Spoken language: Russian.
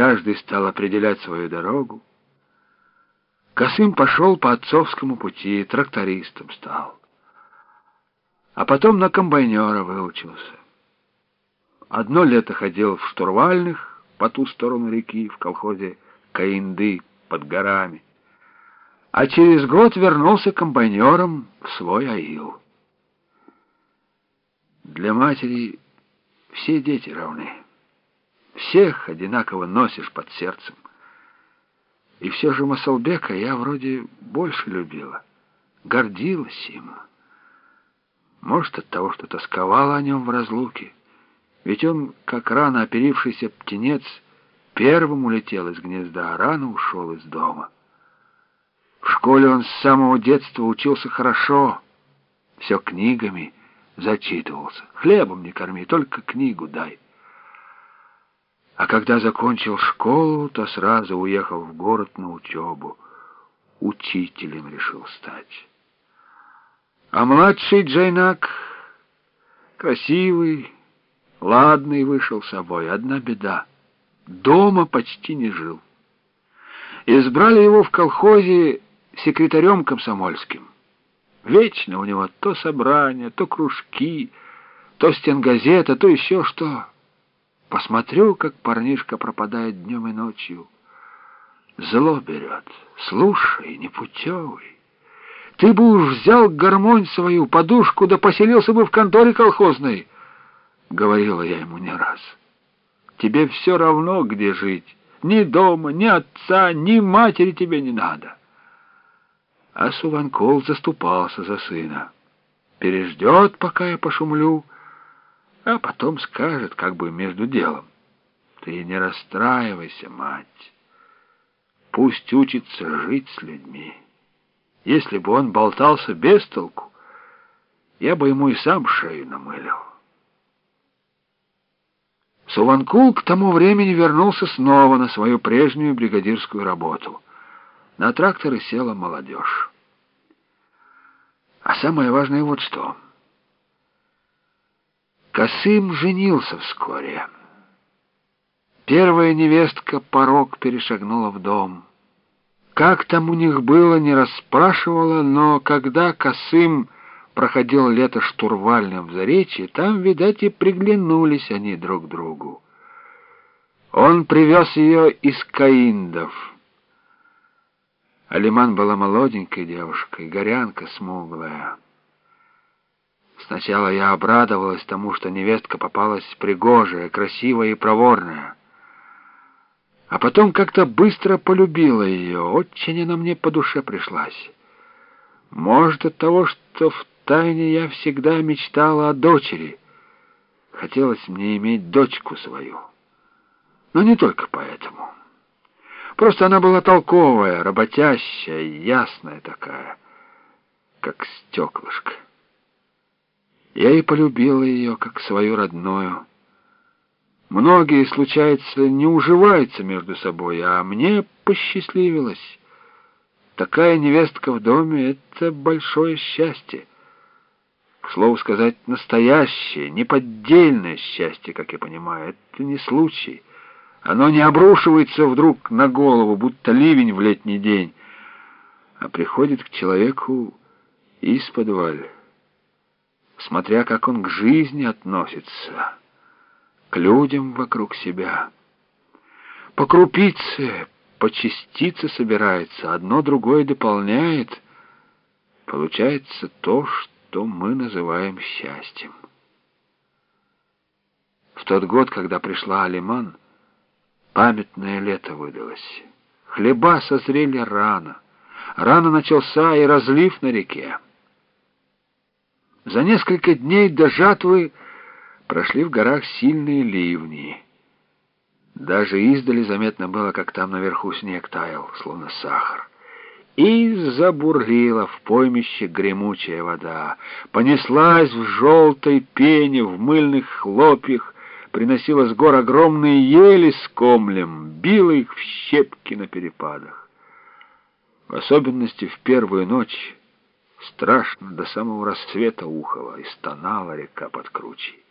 Каждый стал определять свою дорогу. Косым пошел по отцовскому пути, трактористом стал. А потом на комбайнера выучился. Одно лето ходил в штурвальных по ту сторону реки, в колхозе Каинды под горами. А через год вернулся комбайнером в свой аил. Для матери все дети равны. Всех одинаково носишь под сердцем. И все же Масалбека я вроде больше любила, гордилась им. Может, от того, что тосковала о нем в разлуке. Ведь он, как рано оперившийся птенец, первым улетел из гнезда, а рано ушел из дома. В школе он с самого детства учился хорошо, все книгами зачитывался. Хлебом не корми, только книгу дай. А когда закончил школу, то сразу уехал в город на учебу. Учителем решил стать. А младший Джейнак красивый, ладный вышел собой. Одна беда. Дома почти не жил. Избрали его в колхозе секретарем комсомольским. Вечно у него то собрания, то кружки, то стенгазета, то еще что. Посмотрю, как парнишка пропадает днем и ночью. Зло берет. Слушай, непутевый. Ты бы уж взял гармонь свою, подушку, да поселился бы в конторе колхозной, — говорила я ему не раз. Тебе все равно, где жить. Ни дома, ни отца, ни матери тебе не надо. А Суванкол заступался за сына. Переждет, пока я пошумлю, — а потом скажет, как бы между делом. Ты не расстраивайся, мать. Пусть учится жить с людьми. Если бы он болтался без толку, я бы ему и сам шею намылил. Суванкул к тому времени вернулся снова на свою прежнюю бригадирскую работу. На тракторы села молодежь. А самое важное вот что — Косым женился вскоре. Первая невестка порог перешагнула в дом. Как там у них было, не расспрашивала, но когда Косым проходил лето штурвальным в Заречье, там, видать, и приглянулись они друг другу. Он привез ее из Каиндов. Алиман была молоденькой девушкой, горянка смуглая. Сначала я обрадовалась тому, что невестка попалась пригожая, красивая и проворная. А потом как-то быстро полюбила ее, очень она мне по душе пришлась. Может, от того, что в тайне я всегда мечтала о дочери. Хотелось мне иметь дочку свою. Но не только поэтому. Просто она была толковая, работящая, ясная такая, как стеклышко. Я и полюбила ее, как свою родную. Многие, случается, не уживаются между собой, а мне посчастливилось. Такая невестка в доме — это большое счастье. К слову сказать, настоящее, неподдельное счастье, как я понимаю, это не случай. Оно не обрушивается вдруг на голову, будто ливень в летний день, а приходит к человеку из-под смотря как он к жизни относится, к людям вокруг себя. По крупице, по частице собирается, одно другое дополняет. Получается то, что мы называем счастьем. В тот год, когда пришла Алиман, памятное лето выдалось. Хлеба созрели рано. Рано начался и разлив на реке. За несколько дней до жатвы прошли в горах сильные ливни. Даже издали заметно было, как там наверху снег таял, словно сахар. И забурлила в поймище гремучая вода, понеслась в желтой пене, в мыльных хлопьях, приносила с гор огромные ели с комлем, била их в щепки на перепадах. В особенности в первую ночь Страшно до самого рассвета ухала и стонала река под кручей.